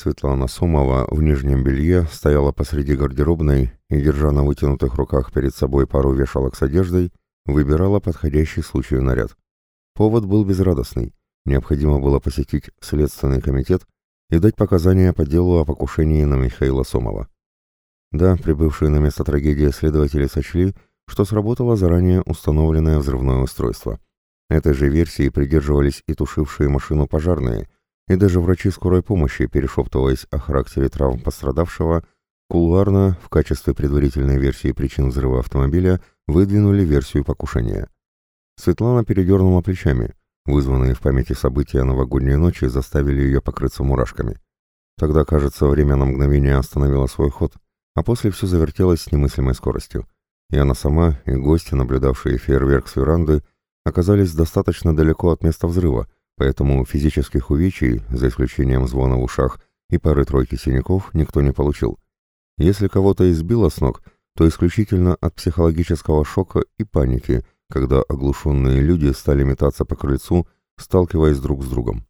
Светлана Сомова в нижнем белье стояла посреди гардеробной и, держа на вытянутых руках перед собой пару вешалок с одеждой, выбирала подходящий случаю наряд. Повод был безрадостный. Необходимо было посетить Следственный комитет и дать показания по делу о покушении на Михаила Сомова. Да, прибывшие на место трагедии следователи сочли, что сработало заранее установленное взрывное устройство. Этой же версии придерживались и тушившие машину пожарные – и даже врачи скорой помощи, перешептываясь о характере травм пострадавшего, кулуарно в качестве предварительной версии причин взрыва автомобиля выдвинули версию покушения. Светлана передернула плечами. Вызванные в памяти события новогодней ночи заставили ее покрыться мурашками. Тогда, кажется, время на мгновение остановило свой ход, а после все завертелось с немыслимой скоростью. И она сама, и гости, наблюдавшие фейерверк с веранды, оказались достаточно далеко от места взрыва, поэтому физических увечий, за исключением звона в ушах и пары-тройки синяков, никто не получил. Если кого-то избило с ног, то исключительно от психологического шока и паники, когда оглушенные люди стали метаться по крыльцу, сталкиваясь друг с другом.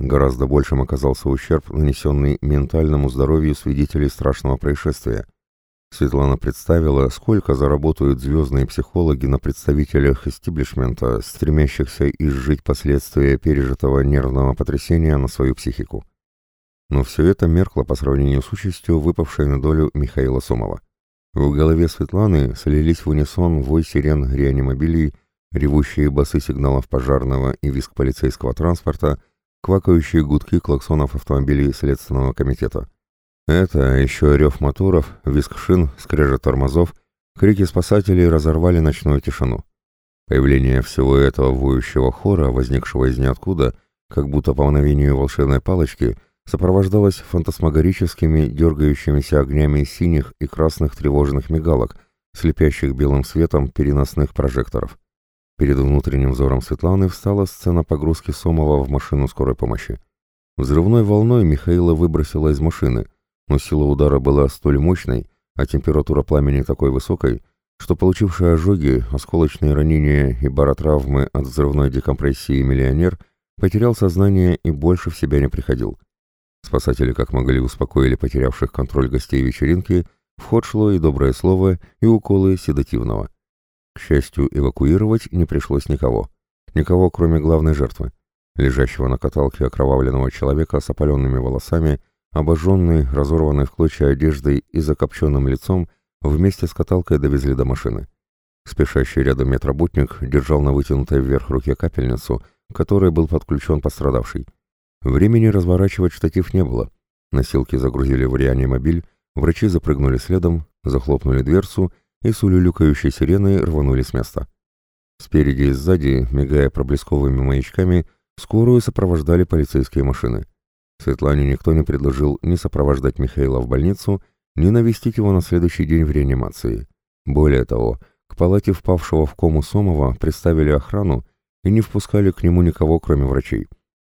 Гораздо большим оказался ущерб, нанесенный ментальному здоровью свидетелей страшного происшествия – Светлана представила, сколько заработают звездные психологи на представителях истиблишмента, стремящихся изжить последствия пережитого нервного потрясения на свою психику. Но все это меркло по сравнению с участью, выпавшей на долю Михаила Сомова. В голове Светланы слились в унисон вой сирен реанимобилей, ревущие басы сигналов пожарного и визг полицейского транспорта, квакающие гудки клаксонов автомобилей Следственного комитета. Это еще рев моторов, визг шин, скрежет тормозов, крики спасателей разорвали ночную тишину. Появление всего этого воющего хора, возникшего из ниоткуда, как будто по мгновению волшебной палочки, сопровождалось фантасмагорическими, дергающимися огнями синих и красных тревожных мигалок, слепящих белым светом переносных прожекторов. Перед внутренним взором Светланы встала сцена погрузки Сомова в машину скорой помощи. Взрывной волной Михаила выбросила из машины — но сила удара была столь мощной, а температура пламени такой высокой, что получивший ожоги, осколочные ранения и баротравмы от взрывной декомпрессии миллионер потерял сознание и больше в себя не приходил. Спасатели как могли успокоили потерявших контроль гостей вечеринки, в ход шло и доброе слово, и уколы седативного. К счастью, эвакуировать не пришлось никого. Никого, кроме главной жертвы, лежащего на каталке окровавленного человека с опаленными волосами Обожженный, разорванный в клочья одеждой и закопченным лицом, вместе с каталкой довезли до машины. Спешащий рядом медработник держал на вытянутой вверх руке капельницу, к которой был подключен пострадавший. Времени разворачивать штатив не было. Носилки загрузили в реанимобиль, врачи запрыгнули следом, захлопнули дверцу и с улюлюкающей сиреной рванули с места. Спереди и сзади, мигая проблесковыми маячками, скорую сопровождали полицейские машины. Светлане никто не предложил ни сопровождать Михаила в больницу, ни навестить его на следующий день в реанимации. Более того, к палате впавшего в кому Сомова представили охрану и не впускали к нему никого, кроме врачей.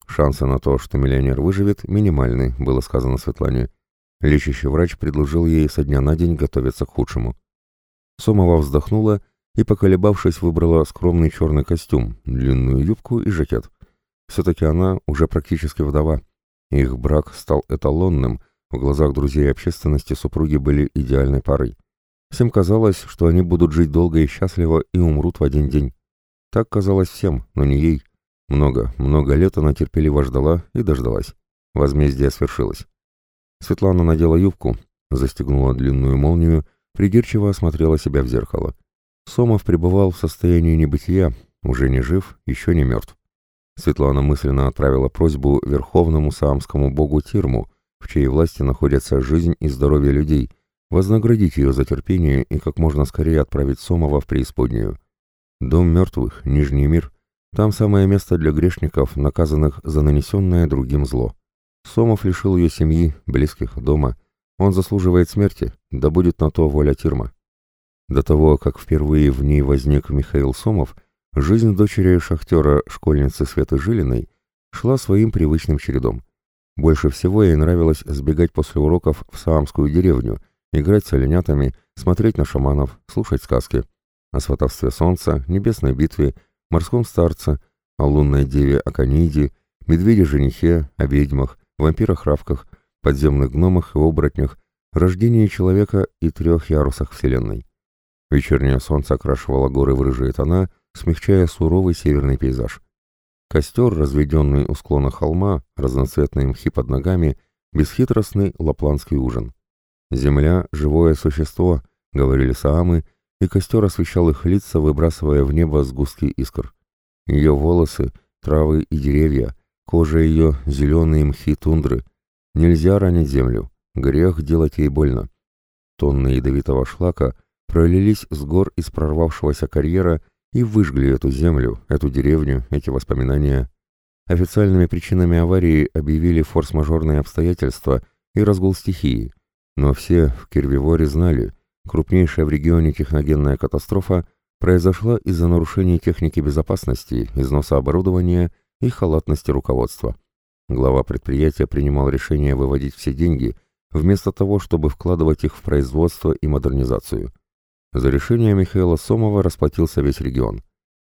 Шансы на то, что миллионер выживет, минимальны, было сказано Светлане. Лечащий врач предложил ей со дня на день готовиться к худшему. Сомова вздохнула и, поколебавшись, выбрала скромный черный костюм, длинную юбку и жакет. Все-таки она уже практически вдова. Их брак стал эталонным, в глазах друзей и общественности супруги были идеальной парой. Всем казалось, что они будут жить долго и счастливо и умрут в один день. Так казалось всем, но не ей. Много, много лет она терпеливо ждала и дождалась. Возмездие свершилось. Светлана надела юбку, застегнула длинную молнию, придирчиво осмотрела себя в зеркало. Сомов пребывал в состоянии небытия, уже не жив, еще не мертв. Светлана мысленно отправила просьбу верховному саамскому богу Тирму, в чьей власти находится жизнь и здоровье людей, вознаградить ее за терпение и как можно скорее отправить Сомова в преисподнюю. Дом мертвых, Нижний мир, там самое место для грешников, наказанных за нанесенное другим зло. Сомов лишил ее семьи, близких, дома. Он заслуживает смерти, да будет на то воля Тирма. До того, как впервые в ней возник Михаил Сомов, Жизнь дочери шахтера, школьницы Светы Жилиной, шла своим привычным чередом. Больше всего ей нравилось сбегать после уроков в Саамскую деревню, играть с оленятами, смотреть на шаманов, слушать сказки. О сватовстве солнца, небесной битве, морском старце, о лунной деве Акониде, медведе-женихе, о ведьмах, вампирах-равках, подземных гномах и оборотнях, рождении человека и трех ярусах Вселенной. Вечернее солнце окрашивало горы в рыжие тона, смягчая суровый северный пейзаж. Костер, разведенный у склона холма, разноцветные мхи под ногами, бесхитростный лапландский ужин. «Земля — живое существо», — говорили саамы, и костер освещал их лица, выбрасывая в небо сгустки искр. Ее волосы, травы и деревья, кожа ее, зеленые мхи тундры. Нельзя ранить землю, грех делать ей больно. Тонны ядовитого шлака пролились с гор из прорвавшегося карьера и выжгли эту землю, эту деревню, эти воспоминания. Официальными причинами аварии объявили форс-мажорные обстоятельства и разгул стихии, но все в Кирвиворе знали, крупнейшая в регионе техногенная катастрофа произошла из-за нарушений техники безопасности, износа оборудования и халатности руководства. Глава предприятия принимал решение выводить все деньги, вместо того, чтобы вкладывать их в производство и модернизацию. За решение Михаила Сомова расплатился весь регион.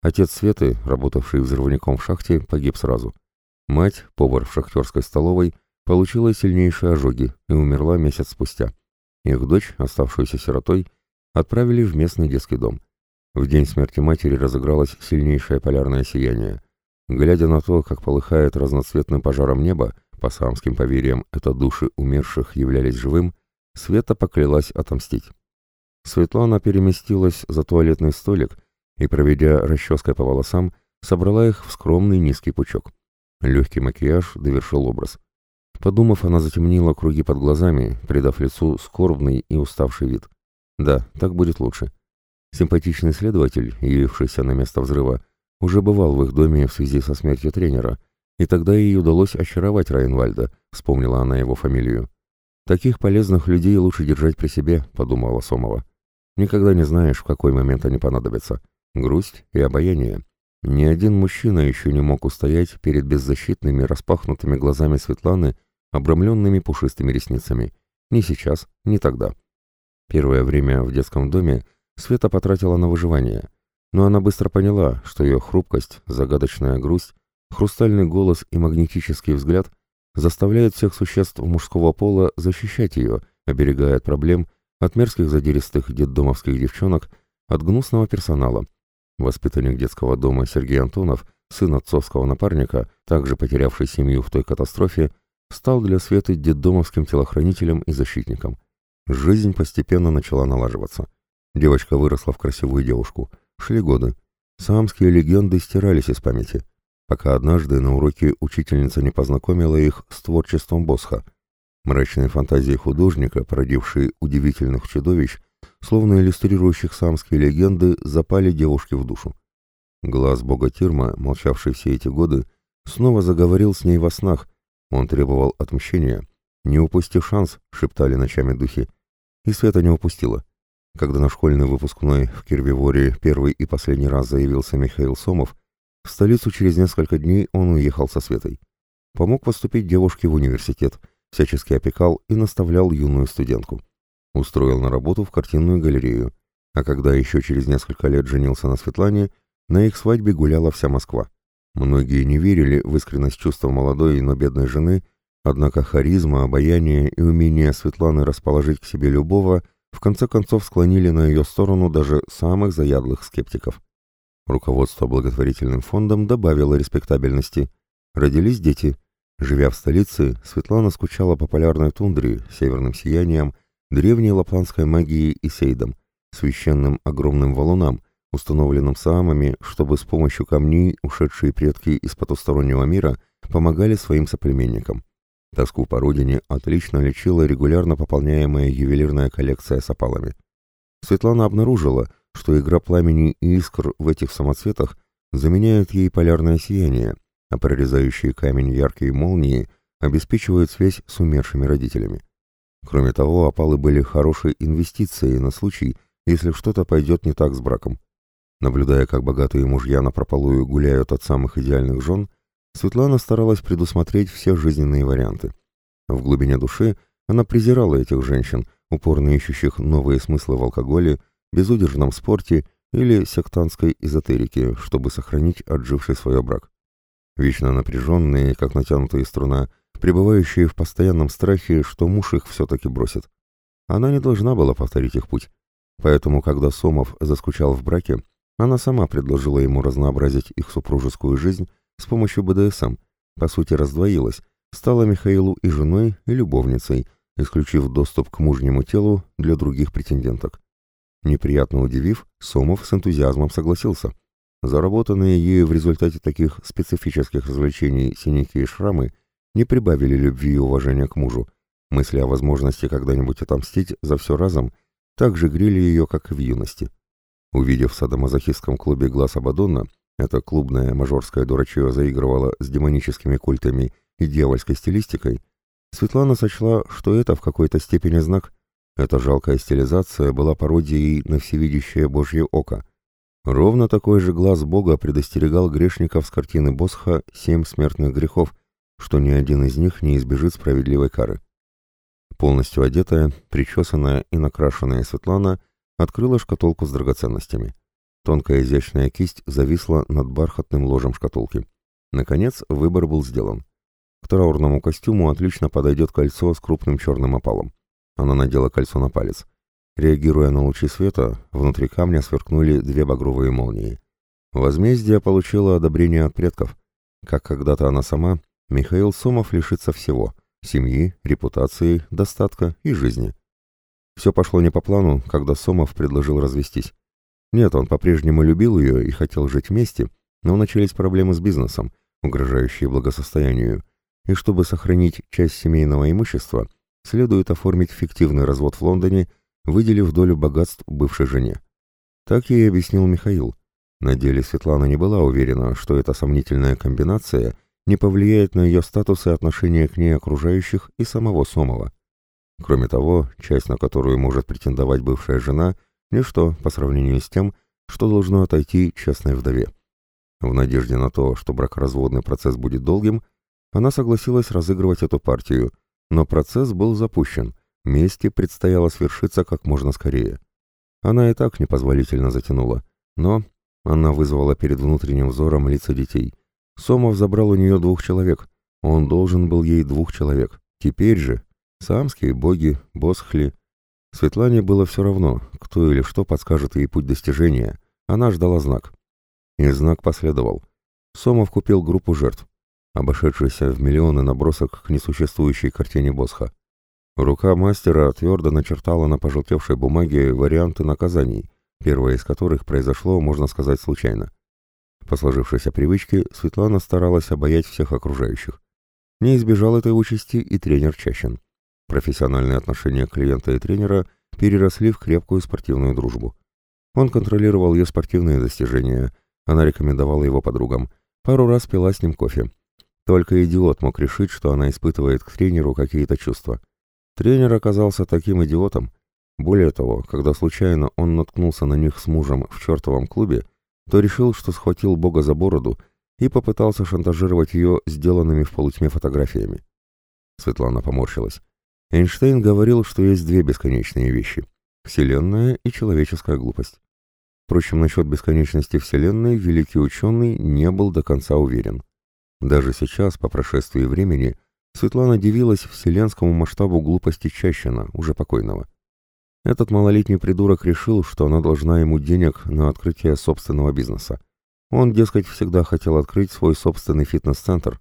Отец Светы, работавший взрывником в шахте, погиб сразу. Мать, повар в шахтерской столовой, получила сильнейшие ожоги и умерла месяц спустя. Их дочь, оставшуюся сиротой, отправили в местный детский дом. В день смерти матери разыгралось сильнейшее полярное сияние. Глядя на то, как полыхает разноцветным пожаром небо, по самским поверьям, это души умерших являлись живым, Света поклялась отомстить. Светлана переместилась за туалетный столик и, проведя расческой по волосам, собрала их в скромный низкий пучок. Легкий макияж довершил образ. Подумав, она затемнила круги под глазами, придав лицу скорбный и уставший вид. Да, так будет лучше. Симпатичный следователь, явившийся на место взрыва, уже бывал в их доме в связи со смертью тренера, и тогда ей удалось очаровать Райнвальда, вспомнила она его фамилию. «Таких полезных людей лучше держать при себе», — подумала Сомова. Никогда не знаешь, в какой момент они понадобятся. Грусть и обаяние. Ни один мужчина еще не мог устоять перед беззащитными распахнутыми глазами Светланы, обрамленными пушистыми ресницами. Ни сейчас, ни тогда. Первое время в детском доме Света потратила на выживание, но она быстро поняла, что ее хрупкость, загадочная грусть, хрустальный голос и магнетический взгляд заставляют всех существ мужского пола защищать ее, оберегая от проблем, от мерзких задиристых детдомовских девчонок, от гнусного персонала. Воспитанник детского дома Сергей Антонов, сын отцовского напарника, также потерявший семью в той катастрофе, стал для Светы детдомовским телохранителем и защитником. Жизнь постепенно начала налаживаться. Девочка выросла в красивую девушку. Шли годы. Самские легенды стирались из памяти, пока однажды на уроке учительница не познакомила их с творчеством Босха — Мрачные фантазии художника, породившие удивительных чудовищ, словно иллюстрирующих самские легенды, запали девушке в душу. Глаз бога Тирма, молчавший все эти годы, снова заговорил с ней во снах. Он требовал отмщения. «Не упусти шанс», — шептали ночами духи. И Света не упустила. Когда на школьный выпускной в Кирвиворе первый и последний раз заявился Михаил Сомов, в столицу через несколько дней он уехал со Светой. Помог поступить девушке в университет — всячески опекал и наставлял юную студентку. Устроил на работу в картинную галерею, а когда еще через несколько лет женился на Светлане, на их свадьбе гуляла вся Москва. Многие не верили в искренность чувства молодой, но бедной жены, однако харизма, обаяние и умение Светланы расположить к себе любого в конце концов склонили на ее сторону даже самых заядлых скептиков. Руководство благотворительным фондом добавило респектабельности. Родились дети – Живя в столице, Светлана скучала по полярной тундре, северным сиянием, древней лапландской магией и сейдом, священным огромным валунам, установленным самами, чтобы с помощью камней ушедшие предки из потустороннего мира помогали своим соплеменникам. Тоску по родине отлично лечила регулярно пополняемая ювелирная коллекция с опалами. Светлана обнаружила, что игра пламени и искр в этих самоцветах заменяет ей полярное сияние, а прорезающие камень яркие молнии обеспечивают связь с умершими родителями. Кроме того, опалы были хорошей инвестицией на случай, если что-то пойдет не так с браком. Наблюдая, как богатые мужья на прополую гуляют от самых идеальных жен, Светлана старалась предусмотреть все жизненные варианты. В глубине души она презирала этих женщин, упорно ищущих новые смыслы в алкоголе, безудержном спорте или сектантской эзотерике, чтобы сохранить отживший свой брак. Вечно напряженные, как натянутая струна, пребывающие в постоянном страхе, что муж их все-таки бросит. Она не должна была повторить их путь. Поэтому, когда Сомов заскучал в браке, она сама предложила ему разнообразить их супружескую жизнь с помощью БДСМ, по сути раздвоилась, стала Михаилу и женой, и любовницей, исключив доступ к мужнему телу для других претенденток. Неприятно удивив, Сомов с энтузиазмом согласился. Заработанные ею в результате таких специфических развлечений синяки и шрамы не прибавили любви и уважения к мужу. Мысли о возможности когда-нибудь отомстить за все разом также грели ее, как и в юности. Увидев в садомазохистском клубе глаз Абадонна, это клубное мажорское дурачье заигрывало с демоническими культами и дьявольской стилистикой, Светлана сочла, что это в какой-то степени знак. Эта жалкая стилизация была пародией на всевидящее Божье око. Ровно такой же глаз Бога предостерегал грешников с картины Босха «Семь смертных грехов», что ни один из них не избежит справедливой кары. Полностью одетая, причесанная и накрашенная Светлана открыла шкатулку с драгоценностями. Тонкая изящная кисть зависла над бархатным ложем шкатулки. Наконец, выбор был сделан. К траурному костюму отлично подойдет кольцо с крупным черным опалом. Она надела кольцо на палец. Реагируя на лучи света, внутри камня сверкнули две багровые молнии. Возмездие получило одобрение от предков. Как когда-то она сама, Михаил Сомов лишится всего — семьи, репутации, достатка и жизни. Все пошло не по плану, когда Сомов предложил развестись. Нет, он по-прежнему любил ее и хотел жить вместе, но начались проблемы с бизнесом, угрожающие благосостоянию, и чтобы сохранить часть семейного имущества, следует оформить фиктивный развод в Лондоне, выделив долю богатств бывшей жене. Так ей объяснил Михаил. На деле Светлана не была уверена, что эта сомнительная комбинация не повлияет на ее статус и отношение к ней окружающих и самого Сомова. Кроме того, часть, на которую может претендовать бывшая жена, ничто по сравнению с тем, что должно отойти честной вдове. В надежде на то, что бракоразводный процесс будет долгим, она согласилась разыгрывать эту партию, но процесс был запущен, мести предстояло свершиться как можно скорее. Она и так непозволительно затянула, но она вызвала перед внутренним взором лица детей. Сомов забрал у нее двух человек, он должен был ей двух человек. Теперь же Самские боги, Босхли. Светлане было все равно, кто или что подскажет ей путь достижения. Она ждала знак. И знак последовал. Сомов купил группу жертв обошедшийся в миллионы набросок к несуществующей картине Босха. Рука мастера твердо начертала на пожелтевшей бумаге варианты наказаний, первое из которых произошло, можно сказать, случайно. По сложившейся привычке Светлана старалась обаять всех окружающих. Не избежал этой участи и тренер Чащин. Профессиональные отношения клиента и тренера переросли в крепкую спортивную дружбу. Он контролировал ее спортивные достижения, она рекомендовала его подругам, пару раз пила с ним кофе. Только идиот мог решить, что она испытывает к тренеру какие-то чувства. Тренер оказался таким идиотом. Более того, когда случайно он наткнулся на них с мужем в чертовом клубе, то решил, что схватил Бога за бороду и попытался шантажировать ее сделанными в полутьме фотографиями. Светлана поморщилась. Эйнштейн говорил, что есть две бесконечные вещи — Вселенная и человеческая глупость. Впрочем, насчет бесконечности Вселенной великий ученый не был до конца уверен. Даже сейчас, по прошествии времени, Светлана дивилась вселенскому масштабу глупости Чащина, уже покойного. Этот малолетний придурок решил, что она должна ему денег на открытие собственного бизнеса. Он, дескать, всегда хотел открыть свой собственный фитнес-центр.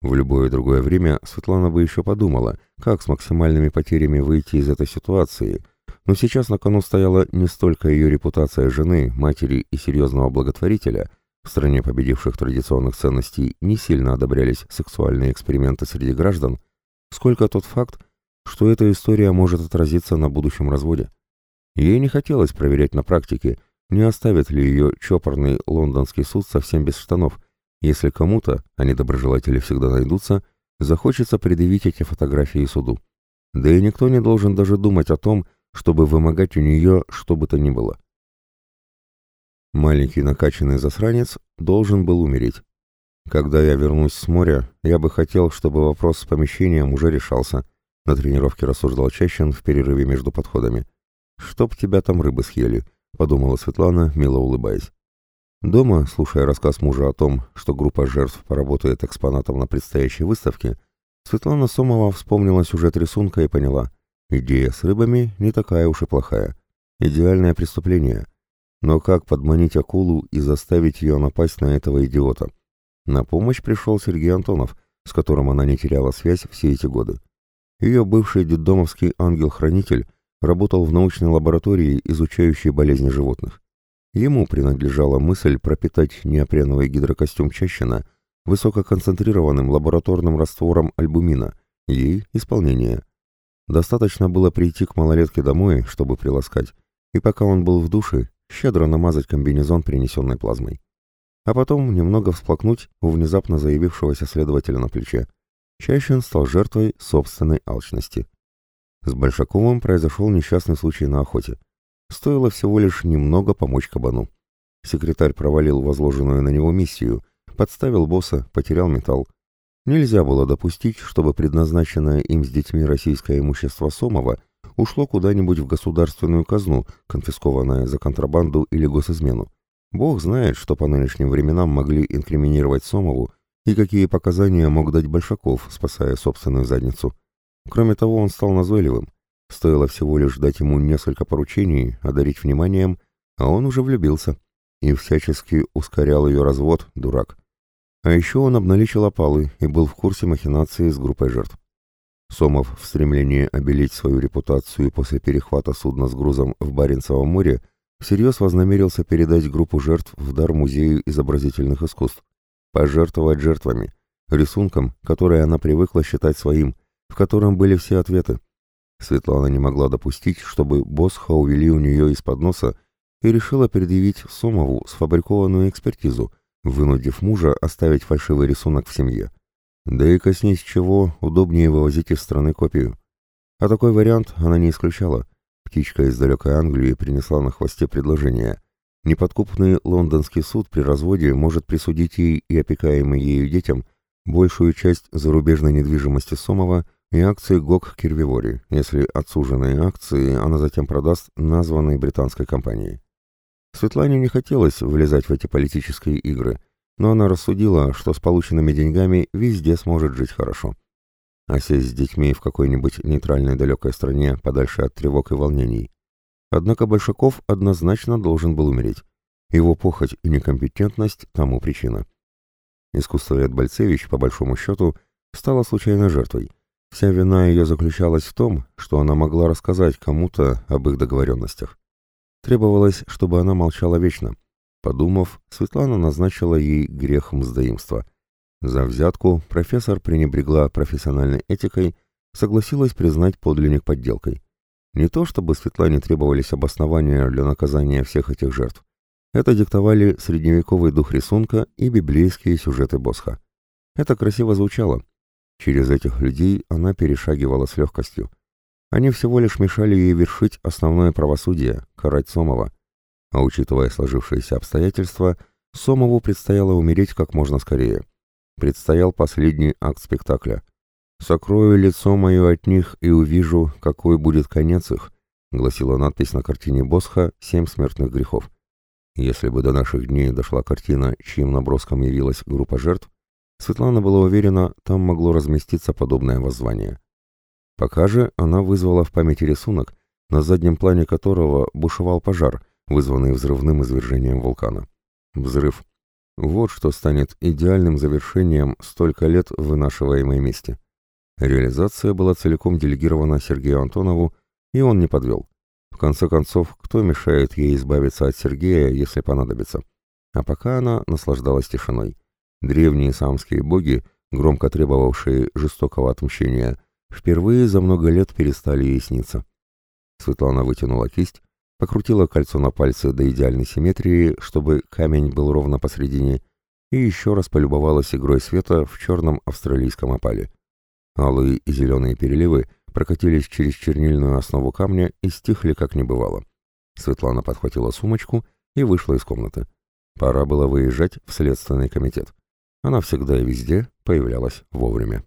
В любое другое время Светлана бы еще подумала, как с максимальными потерями выйти из этой ситуации, но сейчас на кону стояла не столько ее репутация жены, матери и серьезного благотворителя, в стране победивших традиционных ценностей не сильно одобрялись сексуальные эксперименты среди граждан, сколько тот факт, что эта история может отразиться на будущем разводе. Ей не хотелось проверять на практике, не оставит ли ее чопорный лондонский суд совсем без штанов, если кому-то, а недоброжелатели всегда найдутся, захочется предъявить эти фотографии суду. Да и никто не должен даже думать о том, чтобы вымогать у нее что бы то ни было. Маленький накачанный засранец должен был умереть. Когда я вернусь с моря, я бы хотел, чтобы вопрос с помещением уже решался. На тренировке рассуждал Чащин в перерыве между подходами. «Чтоб тебя там рыбы съели», — подумала Светлана, мило улыбаясь. Дома, слушая рассказ мужа о том, что группа жертв поработает экспонатом на предстоящей выставке, Светлана Сомова вспомнила сюжет рисунка и поняла, идея с рыбами не такая уж и плохая. Идеальное преступление. Но как подманить акулу и заставить ее напасть на этого идиота? На помощь пришел Сергей Антонов, с которым она не теряла связь все эти годы. Ее бывший детдомовский ангел-хранитель работал в научной лаборатории, изучающей болезни животных. Ему принадлежала мысль пропитать неопреновый гидрокостюм Чащина высококонцентрированным лабораторным раствором альбумина, ей исполнение. Достаточно было прийти к малолетке домой, чтобы приласкать, и пока он был в душе, щедро намазать комбинезон принесенной плазмой. А потом немного всплакнуть у внезапно заявившегося следователя на плече. Чащин стал жертвой собственной алчности. С Большаковым произошел несчастный случай на охоте. Стоило всего лишь немного помочь кабану. Секретарь провалил возложенную на него миссию, подставил босса, потерял металл. Нельзя было допустить, чтобы предназначенное им с детьми российское имущество Сомова ушло куда-нибудь в государственную казну, конфискованное за контрабанду или госизмену. Бог знает, что по нынешним временам могли инкриминировать Сомову и какие показания мог дать Большаков, спасая собственную задницу. Кроме того, он стал назойливым. Стоило всего лишь дать ему несколько поручений, одарить вниманием, а он уже влюбился. И всячески ускорял ее развод, дурак. А еще он обналичил опалы и был в курсе махинации с группой жертв. Сомов в стремлении обелить свою репутацию после перехвата судна с грузом в Баренцевом море всерьез вознамерился передать группу жертв в дар Музею изобразительных искусств, пожертвовать жертвами, рисунком, который она привыкла считать своим, в котором были все ответы, Светлана не могла допустить, чтобы Босха увели у нее из-под носа и решила предъявить Сомову сфабрикованную экспертизу, вынудив мужа оставить фальшивый рисунок в семье. Да и коснись чего, удобнее вывозить из страны копию. А такой вариант она не исключала. Птичка из далекой Англии принесла на хвосте предложение. Неподкупный лондонский суд при разводе может присудить ей и опекаемым ею детям большую часть зарубежной недвижимости Сомова – и акции ГОК Кирвивори, если отсуженные акции она затем продаст названной британской компании. Светлане не хотелось влезать в эти политические игры, но она рассудила, что с полученными деньгами везде сможет жить хорошо. А сесть с детьми в какой-нибудь нейтральной далекой стране, подальше от тревог и волнений. Однако Большаков однозначно должен был умереть. Его похоть и некомпетентность тому причина. Искусствовед Бальцевич, по большому счету, стала случайной жертвой, Вся вина ее заключалась в том, что она могла рассказать кому-то об их договоренностях. Требовалось, чтобы она молчала вечно. Подумав, Светлана назначила ей грех мздоимства. За взятку профессор пренебрегла профессиональной этикой, согласилась признать подлинник подделкой. Не то чтобы Светлане требовались обоснования для наказания всех этих жертв. Это диктовали средневековый дух рисунка и библейские сюжеты Босха. Это красиво звучало, Через этих людей она перешагивала с легкостью. Они всего лишь мешали ей вершить основное правосудие — карать Сомова. А учитывая сложившиеся обстоятельства, Сомову предстояло умереть как можно скорее. Предстоял последний акт спектакля. «Сокрою лицо мое от них и увижу, какой будет конец их», — гласила надпись на картине Босха «Семь смертных грехов». Если бы до наших дней дошла картина, чьим наброском явилась группа жертв, Светлана была уверена, там могло разместиться подобное воззвание. Пока же она вызвала в памяти рисунок, на заднем плане которого бушевал пожар, вызванный взрывным извержением вулкана. Взрыв. Вот что станет идеальным завершением столько лет вынашиваемой мести. Реализация была целиком делегирована Сергею Антонову, и он не подвел. В конце концов, кто мешает ей избавиться от Сергея, если понадобится? А пока она наслаждалась тишиной. Древние самские боги, громко требовавшие жестокого отмщения, впервые за много лет перестали ей. Светлана вытянула кисть, покрутила кольцо на пальце до идеальной симметрии, чтобы камень был ровно посредине, и еще раз полюбовалась игрой света в черном австралийском опале. Алые и зеленые переливы прокатились через чернильную основу камня и стихли, как не бывало. Светлана подхватила сумочку и вышла из комнаты. Пора было выезжать в следственный комитет. Она всегда и везде появлялась вовремя.